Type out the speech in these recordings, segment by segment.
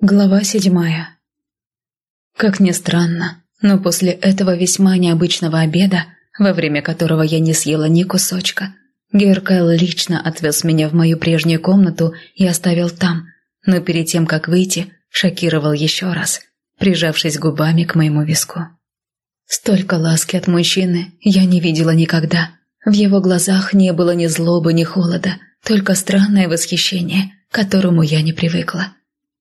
Глава седьмая. Как ни странно, но после этого весьма необычного обеда, во время которого я не съела ни кусочка, Геркайл лично отвез меня в мою прежнюю комнату и оставил там, но перед тем, как выйти, шокировал еще раз, прижавшись губами к моему виску. Столько ласки от мужчины я не видела никогда. В его глазах не было ни злобы, ни холода, только странное восхищение, к которому я не привыкла.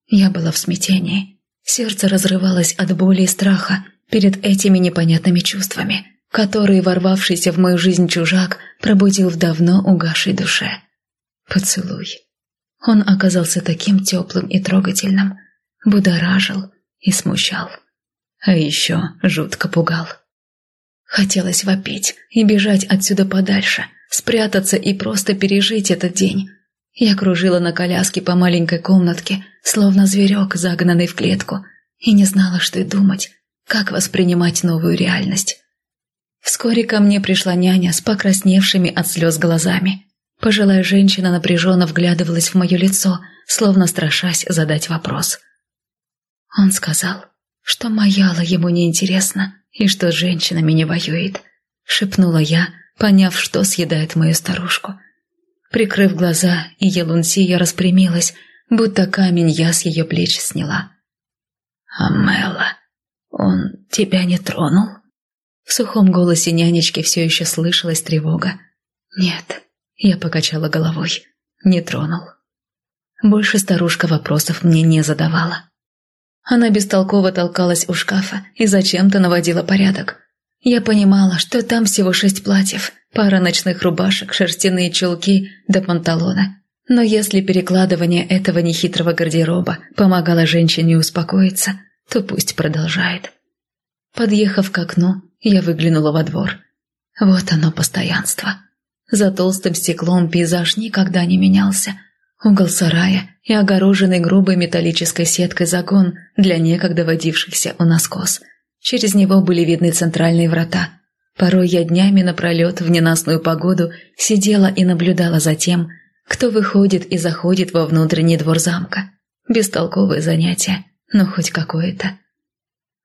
Я была в смятении. Сердце разрывалось от боли и страха перед этими непонятными чувствами, которые ворвавшийся в мою жизнь чужак пробудил в давно угасшей душе. Поцелуй. Он оказался таким теплым и трогательным, будоражил и смущал. А еще жутко пугал. Хотелось вопить и бежать отсюда подальше, спрятаться и просто пережить этот день, я кружила на коляске по маленькой комнатке, словно зверек, загнанный в клетку, и не знала, что и думать, как воспринимать новую реальность. Вскоре ко мне пришла няня с покрасневшими от слез глазами. Пожилая женщина напряженно вглядывалась в мое лицо, словно страшась задать вопрос. Он сказал, что Маяла ему неинтересна и что с женщинами не воюет, шепнула я, поняв, что съедает мою старушку – Прикрыв глаза, Елунсия распрямилась, будто камень я с ее плеч сняла. «Амела, он тебя не тронул?» В сухом голосе нянечки все еще слышалась тревога. «Нет», — я покачала головой, — «не тронул». Больше старушка вопросов мне не задавала. Она бестолково толкалась у шкафа и зачем-то наводила порядок. Я понимала, что там всего шесть платьев, пара ночных рубашек, шерстяные чулки до панталона. Но если перекладывание этого нехитрого гардероба помогало женщине успокоиться, то пусть продолжает. Подъехав к окну, я выглянула во двор. Вот оно постоянство. За толстым стеклом пейзаж никогда не менялся. Угол сарая и огороженный грубой металлической сеткой загон для некогда водившихся у нас коз. Через него были видны центральные врата, Порой я днями напролет в ненастную погоду сидела и наблюдала за тем, кто выходит и заходит во внутренний двор замка. Бестолковое занятие, но хоть какое-то.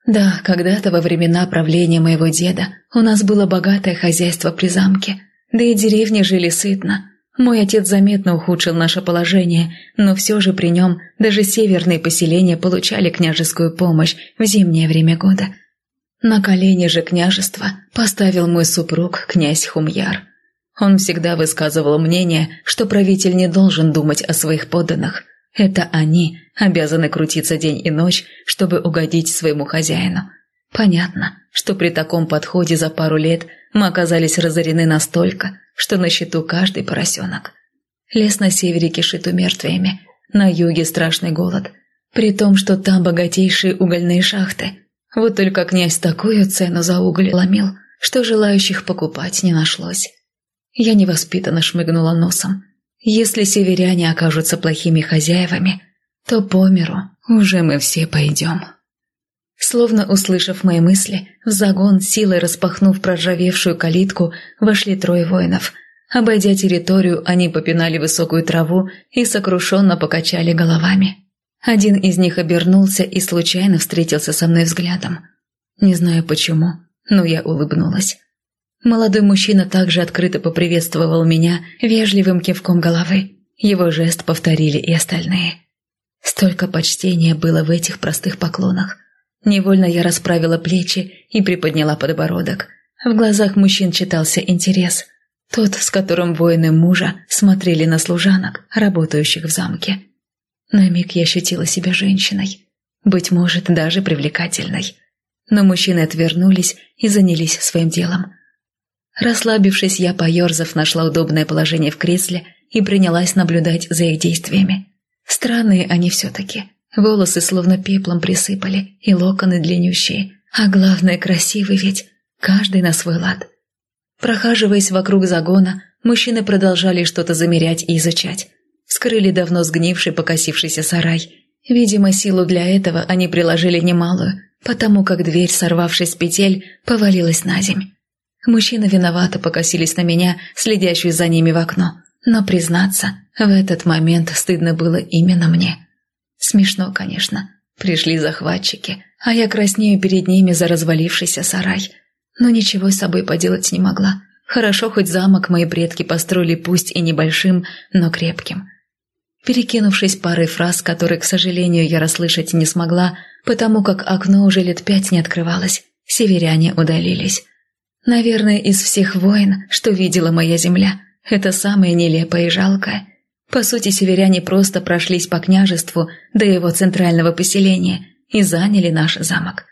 Да, когда-то во времена правления моего деда у нас было богатое хозяйство при замке, да и деревни жили сытно. Мой отец заметно ухудшил наше положение, но все же при нем даже северные поселения получали княжескую помощь в зимнее время года – на колени же княжества поставил мой супруг, князь Хумьяр. Он всегда высказывал мнение, что правитель не должен думать о своих подданных. Это они обязаны крутиться день и ночь, чтобы угодить своему хозяину. Понятно, что при таком подходе за пару лет мы оказались разорены настолько, что на счету каждый поросенок. Лес на севере кишит умертвиями, на юге страшный голод, при том, что там богатейшие угольные шахты – вот только князь такую цену за уголь ломил, что желающих покупать не нашлось. Я невоспитанно шмыгнула носом. Если северяне окажутся плохими хозяевами, то по миру уже мы все пойдем. Словно услышав мои мысли, в загон, силой распахнув проржавевшую калитку, вошли трое воинов. Обойдя территорию, они попинали высокую траву и сокрушенно покачали головами. Один из них обернулся и случайно встретился со мной взглядом. Не знаю почему, но я улыбнулась. Молодой мужчина также открыто поприветствовал меня вежливым кивком головы. Его жест повторили и остальные. Столько почтения было в этих простых поклонах. Невольно я расправила плечи и приподняла подбородок. В глазах мужчин читался интерес. Тот, с которым воины мужа смотрели на служанок, работающих в замке. На миг я ощутила себя женщиной, быть может, даже привлекательной. Но мужчины отвернулись и занялись своим делом. Расслабившись, я, поерзав, нашла удобное положение в кресле и принялась наблюдать за их действиями. Странные они все-таки. Волосы словно пеплом присыпали, и локоны длиннющие. А главное, красивый ведь, каждый на свой лад. Прохаживаясь вокруг загона, мужчины продолжали что-то замерять и изучать скрыли давно сгнивший покосившийся сарай. Видимо, силу для этого они приложили немалую, потому как дверь, сорвавшись с петель, повалилась на земь. Мужчины виновато покосились на меня, следящую за ними в окно. Но, признаться, в этот момент стыдно было именно мне. Смешно, конечно. Пришли захватчики, а я краснею перед ними за развалившийся сарай. Но ничего с собой поделать не могла. Хорошо, хоть замок мои предки построили пусть и небольшим, но крепким. Перекинувшись парой фраз, которые, к сожалению, я расслышать не смогла, потому как окно уже лет пять не открывалось, северяне удалились. Наверное, из всех войн, что видела моя земля, это самое нелепое и жалкое. По сути, северяне просто прошлись по княжеству до его центрального поселения и заняли наш замок.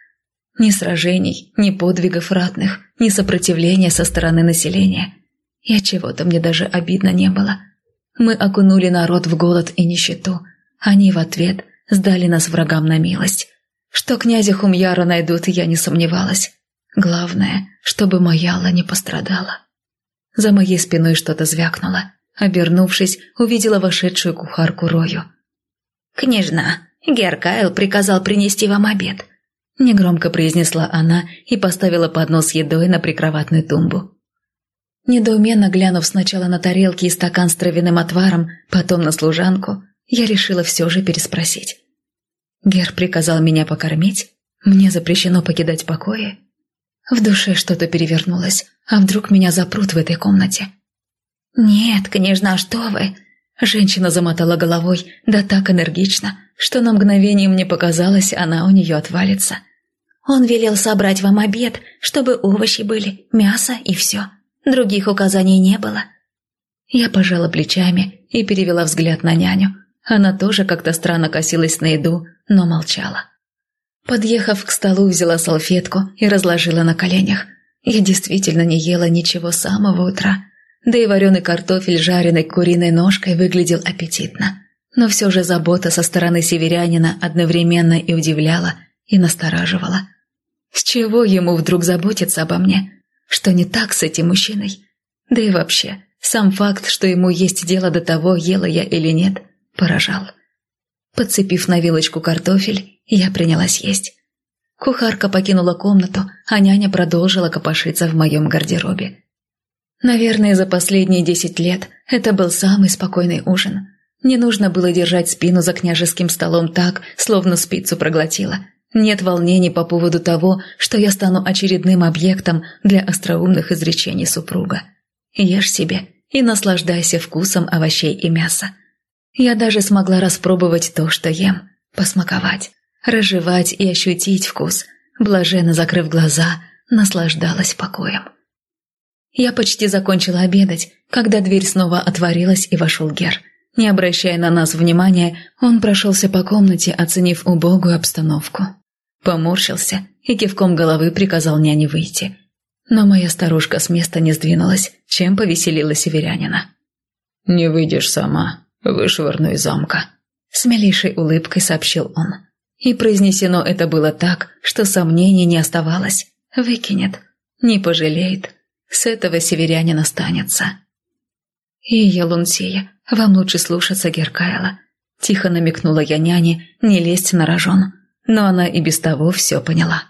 Ни сражений, ни подвигов ратных, ни сопротивления со стороны населения. И от чего-то мне даже обидно не было. Мы окунули народ в голод и нищету. Они в ответ сдали нас врагам на милость. Что князя Хумьяра найдут, я не сомневалась. Главное, чтобы Маяла не пострадала. За моей спиной что-то звякнуло. Обернувшись, увидела вошедшую кухарку Рою. «Княжна, Геркайл приказал принести вам обед. Негромко произнесла она и поставила поднос с едой на прикроватную тумбу. Недоуменно глянув сначала на тарелки и стакан с травяным отваром, потом на служанку, я решила все же переспросить. Гер приказал меня покормить? Мне запрещено покидать покои? В душе что-то перевернулось, а вдруг меня запрут в этой комнате? «Нет, княжна, что вы!» Женщина замотала головой, да так энергично, что на мгновение мне показалось, она у нее отвалится. Он велел собрать вам обед, чтобы овощи были, мясо и все. Других указаний не было». Я пожала плечами и перевела взгляд на няню. Она тоже как-то странно косилась на еду, но молчала. Подъехав к столу, взяла салфетку и разложила на коленях. Я действительно не ела ничего с самого утра. Да и вареный картофель, жареный куриной ножкой, выглядел аппетитно. Но все же забота со стороны северянина одновременно и удивляла, и настораживала. С чего ему вдруг заботиться обо мне? Что не так с этим мужчиной? Да и вообще, сам факт, что ему есть дело до того, ела я или нет, поражал. Подцепив на вилочку картофель, я принялась есть. Кухарка покинула комнату, а няня продолжила копошиться в моем гардеробе. Наверное, за последние десять лет это был самый спокойный ужин. Не нужно было держать спину за княжеским столом так, словно спицу проглотила – нет волнений по поводу того, что я стану очередным объектом для остроумных изречений супруга. Ешь себе и наслаждайся вкусом овощей и мяса. Я даже смогла распробовать то, что ем, посмаковать, разжевать и ощутить вкус, блаженно закрыв глаза, наслаждалась покоем. Я почти закончила обедать, когда дверь снова отворилась и вошел Гер. Не обращая на нас внимания, он прошелся по комнате, оценив убогую обстановку. Поморщился и кивком головы приказал няне выйти. Но моя старушка с места не сдвинулась, чем повеселила северянина. «Не выйдешь сама, вышвырну из замка», — с милейшей улыбкой сообщил он. И произнесено это было так, что сомнений не оставалось. Выкинет, не пожалеет, с этого северянина станется. «И, Елунсия, вам лучше слушаться Геркайла», — тихо намекнула я няне не лезть на рожон но она и без того все поняла.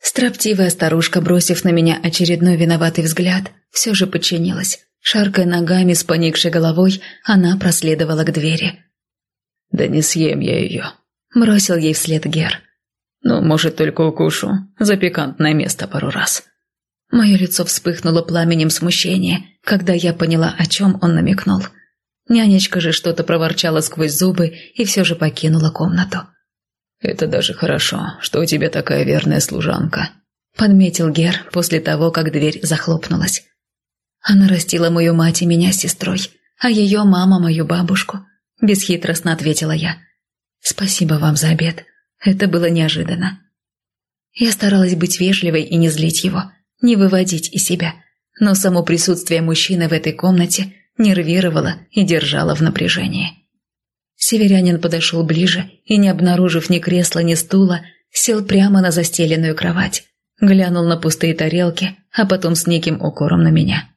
Строптивая старушка, бросив на меня очередной виноватый взгляд, все же подчинилась. Шаркая ногами с поникшей головой, она проследовала к двери. «Да не съем я ее», — бросил ей вслед Гер. «Ну, может, только укушу за пикантное место пару раз». Мое лицо вспыхнуло пламенем смущения, когда я поняла, о чем он намекнул. Нянечка же что-то проворчала сквозь зубы и все же покинула комнату. «Это даже хорошо, что у тебя такая верная служанка», — подметил Гер после того, как дверь захлопнулась. «Она растила мою мать и меня с сестрой, а ее мама мою бабушку», — бесхитростно ответила я. «Спасибо вам за обед. Это было неожиданно». Я старалась быть вежливой и не злить его, не выводить из себя, но само присутствие мужчины в этой комнате нервировало и держало в напряжении. Северянин подошел ближе и, не обнаружив ни кресла, ни стула, сел прямо на застеленную кровать, глянул на пустые тарелки, а потом с неким укором на меня.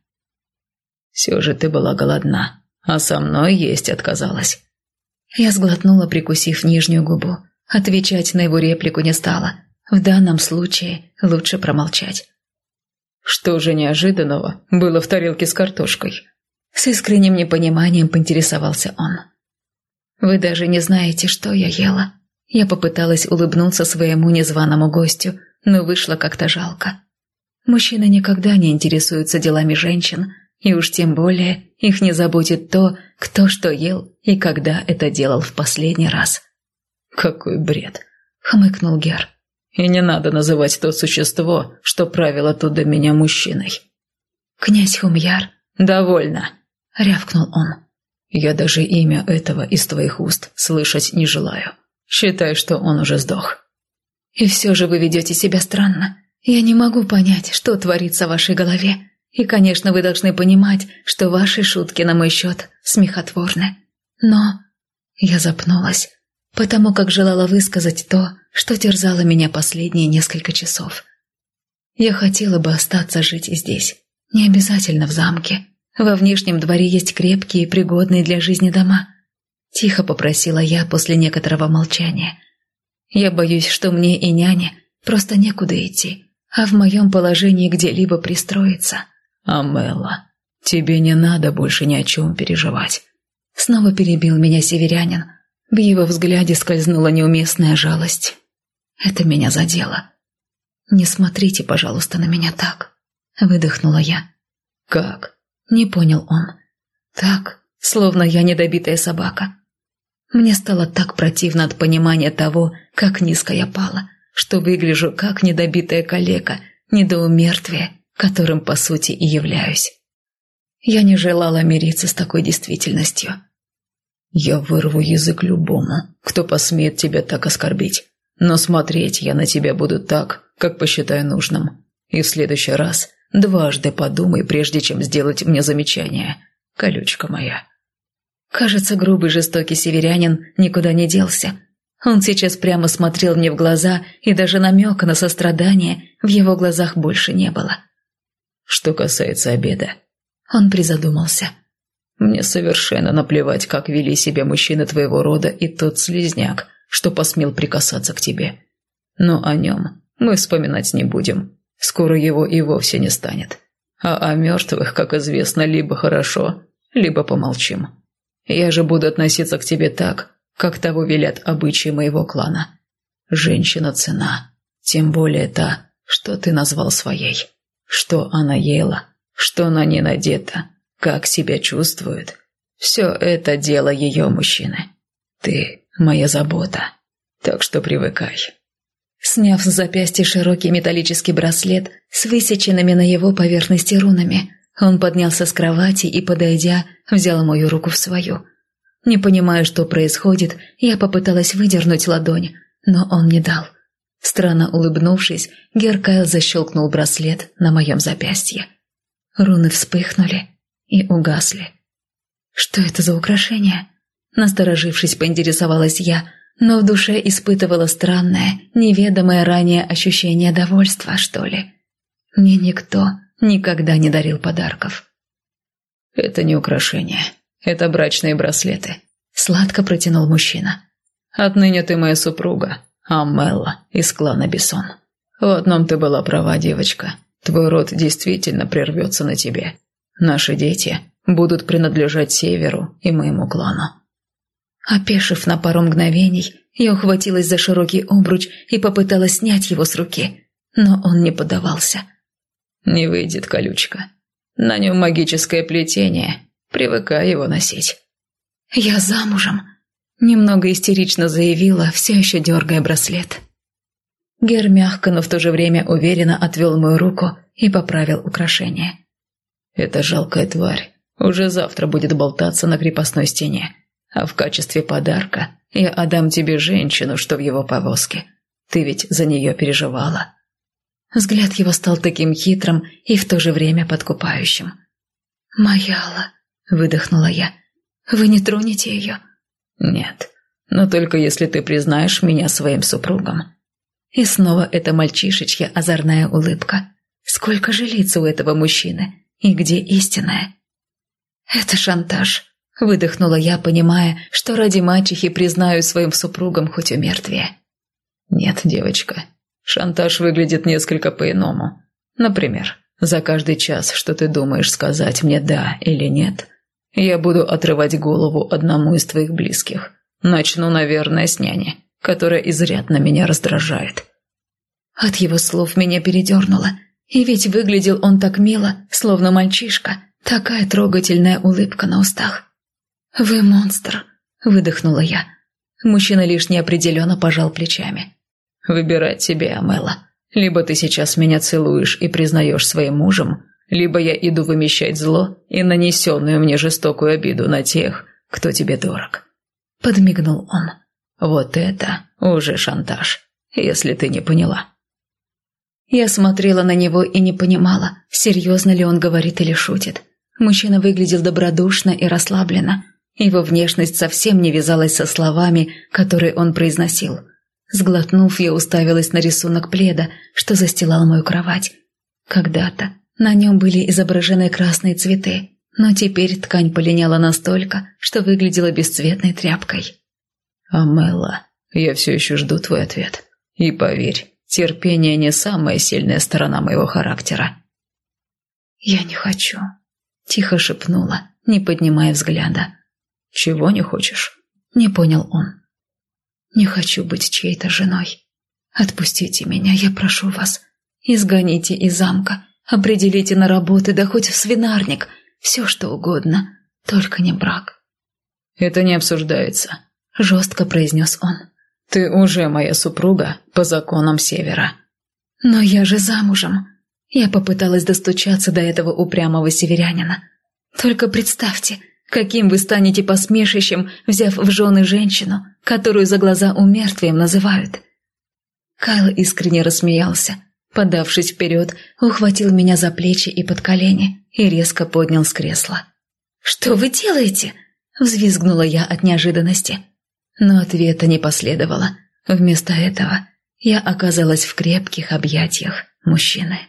«Все же ты была голодна, а со мной есть отказалась». Я сглотнула, прикусив нижнюю губу. Отвечать на его реплику не стала. В данном случае лучше промолчать. «Что же неожиданного было в тарелке с картошкой?» С искренним непониманием поинтересовался он. Вы даже не знаете, что я ела. Я попыталась улыбнуться своему незваному гостю, но вышло как-то жалко. Мужчины никогда не интересуются делами женщин, и уж тем более их не заботит то, кто что ел и когда это делал в последний раз. «Какой бред!» — хмыкнул Гер. «И не надо называть то существо, что правило тут до меня мужчиной». «Князь Хумьяр, довольно!» — рявкнул он. «Я даже имя этого из твоих уст слышать не желаю. Считай, что он уже сдох». «И все же вы ведете себя странно. Я не могу понять, что творится в вашей голове. И, конечно, вы должны понимать, что ваши шутки на мой счет смехотворны. Но...» Я запнулась, потому как желала высказать то, что терзало меня последние несколько часов. Я хотела бы остаться жить здесь, не обязательно в замке. Во внешнем дворе есть крепкие и пригодные для жизни дома. Тихо попросила я после некоторого молчания. Я боюсь, что мне и няне просто некуда идти, а в моем положении где-либо пристроиться. Амела, тебе не надо больше ни о чем переживать. Снова перебил меня северянин. В его взгляде скользнула неуместная жалость. Это меня задело. «Не смотрите, пожалуйста, на меня так», — выдохнула я. «Как?» — не понял он. «Так, словно я недобитая собака. Мне стало так противно от понимания того, как низко я пала, что выгляжу как недобитая калека, недоумертвие, которым по сути и являюсь. Я не желала мириться с такой действительностью. «Я вырву язык любому, кто посмеет тебя так оскорбить, но смотреть я на тебя буду так, как посчитаю нужным. И в следующий раз дважды подумай, прежде чем сделать мне замечание, колючка моя». Кажется, грубый жестокий северянин никуда не делся. Он сейчас прямо смотрел мне в глаза, и даже намека на сострадание в его глазах больше не было. Что касается обеда, он призадумался. Мне совершенно наплевать, как вели себя мужчины твоего рода и тот слизняк, что посмел прикасаться к тебе. Но о нем мы вспоминать не будем. Скоро его и вовсе не станет. А о мертвых, как известно, либо хорошо, либо помолчим. Я же буду относиться к тебе так, как того велят обычаи моего клана. Женщина цена, тем более та, что ты назвал своей. Что она ела, что на ней надета, как себя чувствует. Все это дело ее мужчины. Ты моя забота, так что привыкай. Сняв с запястья широкий металлический браслет с высеченными на его поверхности рунами, он поднялся с кровати и, подойдя, взял мою руку в свою. Не понимая, что происходит, я попыталась выдернуть ладонь, но он не дал. Странно улыбнувшись, Геркайл защелкнул браслет на моем запястье. Руны вспыхнули и угасли. «Что это за украшение?» Насторожившись, поинтересовалась я, но в душе испытывала странное, неведомое ранее ощущение довольства, что ли. Мне никто никогда не дарил подарков. «Это не украшение, это брачные браслеты», — сладко протянул мужчина. «Отныне ты моя супруга, Амелла из клана Бессон. В одном ты была права, девочка. Твой род действительно прервется на тебе. Наши дети будут принадлежать Северу и моему клану». Опешив на пару мгновений, я ухватилась за широкий обруч и попыталась снять его с руки, но он не поддавался. «Не выйдет колючка. На нем магическое плетение. Привыкай его носить». «Я замужем», Немного истерично заявила, все еще дергая браслет. Гер мягко, но в то же время уверенно отвел мою руку и поправил украшение. «Эта жалкая тварь уже завтра будет болтаться на крепостной стене, а в качестве подарка я отдам тебе женщину, что в его повозке. Ты ведь за нее переживала». Взгляд его стал таким хитрым и в то же время подкупающим. «Маяла», — выдохнула я, — «вы не тронете ее?» «Нет, но только если ты признаешь меня своим супругом». И снова эта мальчишечья озорная улыбка. Сколько же лиц у этого мужчины? И где истинная? «Это шантаж», — выдохнула я, понимая, что ради мачехи признаю своим супругом хоть умертвие. «Нет, девочка, шантаж выглядит несколько по-иному. Например, за каждый час, что ты думаешь сказать мне «да» или «нет», я буду отрывать голову одному из твоих близких. Начну, наверное, с няни, которая изрядно меня раздражает». От его слов меня передернуло. И ведь выглядел он так мило, словно мальчишка. Такая трогательная улыбка на устах. «Вы монстр», — выдохнула я. Мужчина лишь неопределенно пожал плечами. «Выбирать тебе, Амела. Либо ты сейчас меня целуешь и признаешь своим мужем, либо я иду вымещать зло и нанесенную мне жестокую обиду на тех, кто тебе дорог». Подмигнул он. «Вот это уже шантаж, если ты не поняла». Я смотрела на него и не понимала, серьезно ли он говорит или шутит. Мужчина выглядел добродушно и расслабленно. Его внешность совсем не вязалась со словами, которые он произносил. Сглотнув, я уставилась на рисунок пледа, что застилал мою кровать. Когда-то на нем были изображены красные цветы, но теперь ткань полиняла настолько, что выглядела бесцветной тряпкой. «Амелла, я все еще жду твой ответ. И поверь, Терпение не самая сильная сторона моего характера. «Я не хочу», — тихо шепнула, не поднимая взгляда. «Чего не хочешь?» — не понял он. «Не хочу быть чьей-то женой. Отпустите меня, я прошу вас. Изгоните из замка, определите на работы, да хоть в свинарник, все что угодно, только не брак». «Это не обсуждается», — жестко произнес он. Ты уже моя супруга по законам Севера. Но я же замужем. Я попыталась достучаться до этого упрямого северянина. Только представьте, каким вы станете посмешищем, взяв в жены женщину, которую за глаза умертвием называют. Кайл искренне рассмеялся, подавшись вперед, ухватил меня за плечи и под колени и резко поднял с кресла. «Что вы делаете?» – взвизгнула я от неожиданности. Но ответа не последовало. Вместо этого я оказалась в крепких объятиях мужчины.